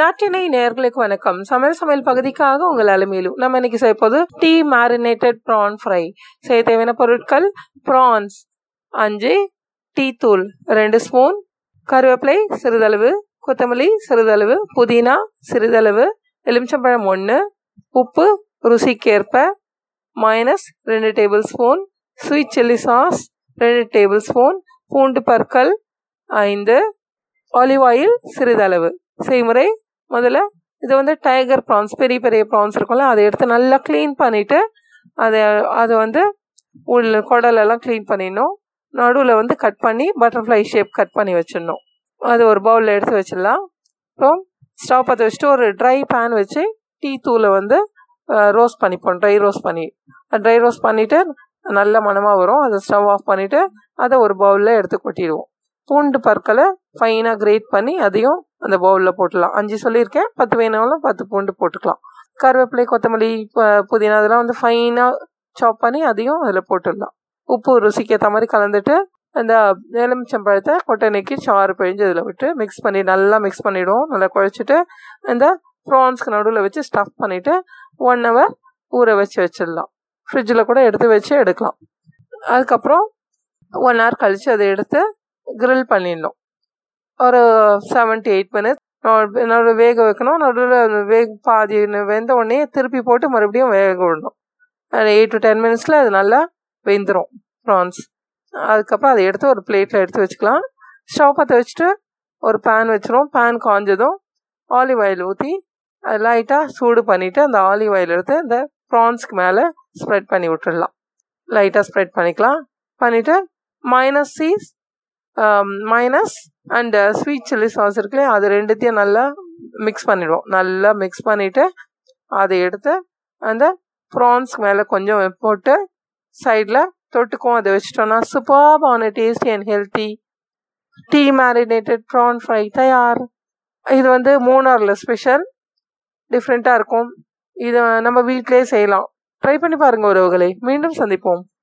நாட்டினை நேர்களுக்கு வணக்கம். சமையல் சமையல் பகுதிக்காக உங்கள் அலுமையிலும் நம்ம இன்னைக்கு செய்ய போது டீ மேரினேட்டட் ப்ரான் ஃப்ரை செய்ய தேவையான பொருட்கள் ப்ரான்ஸ் அஞ்சு டீ தூள் ரெண்டு ஸ்பூன் கருவேப்பிலை சிறிதளவு கொத்தமல்லி சிறிதளவு புதினா சிறிதளவு எலுமிச்சம்பழம் ஒன்று உப்பு ருசிக்கேற்ப மைனஸ் ரெண்டு tablespoon sweet chilli sauce ரெண்டு டேபிள் ஸ்பூன் பூண்டு பற்கள் ஐந்து ஆலிவ் ஆயில் சிறிதளவு. செய்முறை முதல்ல இது வந்து டைகர் ப்ரான்ஸ் பெரிய பெரிய ப்ரான்ஸ் இருக்கும்ல அதை எடுத்து நல்லா க்ளீன் பண்ணிவிட்டு அதை அதை வந்து உள்ள குடலெல்லாம் க்ளீன் பண்ணிடணும். நடுவில் வந்து கட் பண்ணி பட்டர்ஃப்ளை ஷேப் கட் பண்ணி வச்சிடணும். அது ஒரு பவுலில் எடுத்து வச்சிடலாம். அப்புறம் ஸ்டவ் பற்ற வச்சுட்டு ஒரு ட்ரை பேன் வச்சு டீ தூளை வந்து ரோஸ்ட் பண்ணிப்போம் ட்ரை ரோஸ்ட் பண்ணி ட்ரை ரோஸ்ட் பண்ணிவிட்டு நல்ல மணமாக வரும். அதை ஸ்டவ் ஆஃப் பண்ணிவிட்டு அதை ஒரு பவுலில் எடுத்து கொட்டிடுவோம். பூண்டு பற்களை ஃபைனாக கிரேட் பண்ணி அதையும் அந்த பவுலில் போட்டுடலாம். அஞ்சு சொல்லியிருக்கேன். பத்து வேணாலும் பத்து பூண்டு போட்டுக்கலாம். கருவேப்பிலை கொத்தமல்லி புதினா அதெல்லாம் வந்து ஃபைனாக சாப் பண்ணி அதையும் அதில் போட்டுடலாம். உப்பு ருசிக்கு ஏற்ற மாதிரி கலந்துட்டு அந்த எலுமிச்சம்பழத்தை கொட்டை சாறு பிழிஞ்சு அதில் விட்டு மிக்ஸ் பண்ணி நல்லா மிக்ஸ் பண்ணிவிடுவோம் நல்லா குழச்சிட்டு இந்த ப்ரான்ஸ்க்கு நடுவில் வச்சு ஸ்டஃப் பண்ணிவிட்டு ஒன் ஹவர் ஊற வச்சு வச்சிடலாம். ஃப்ரிட்ஜில் கூட எடுத்து வச்சு எடுக்கலாம். அதுக்கப்புறம் ஒன் ஹவர் கழித்து அதை எடுத்து கிரில் பண்ணிடணும். ஒரு செவன்ட்டி எயிட் மினிட்ஸ் நடுவில் வேக வைக்கணும். நடுவில் வேக பாதி வெந்த உடனே திருப்பி போட்டு மறுபடியும் வேக விடணும். எயிட் டு டென் மினிட்ஸில் அது நல்லா வெந்துடும் ப்ரான்ஸ் அதுக்கப்புறம் அதை எடுத்து ஒரு பிளேட்டில் எடுத்து வச்சுக்கலாம். ஸ்டவ் பற்ற வச்சுட்டு ஒரு பேன் வச்சிரும். பேன் காஞ்சதும் ஆலிவ் ஆயில் ஊற்றி அது லைட்டாக சூடு பண்ணிவிட்டு அந்த ஆலிவ் ஆயில் எடுத்து அந்த ப்ரான்ஸ்க்கு மேலே ஸ்ப்ரெட் பண்ணி விட்டுடலாம். லைட்டாக ஸ்ப்ரெட் பண்ணிக்கலாம். பண்ணிவிட்டு mayonnaise cheese mayonnaise and sweet chilli sauce இருக்குல்லையா அது ரெண்டுத்தையும் நல்லா மிக்ஸ் பண்ணிவிடுவோம் நல்லா மிக்ஸ் பண்ணிவிட்டு அதை எடுத்து அந்த ப்ரான்ஸ்க்கு மேலே கொஞ்சம் போட்டு சைடில் தொட்டுக்கும் அதை வச்சிட்டோன்னா சூப்பர்பான tasty and healthy tea marinated prawn fry தயார். இது வந்து மூணாரில் ஸ்பெஷல் டிஃப்ரெண்ட்டாக இருக்கும். இதை நம்ம வீட்டிலே செய்யலாம். ட்ரை பண்ணி பாருங்கள் உறவுகளை. மீண்டும் சந்திப்போம்.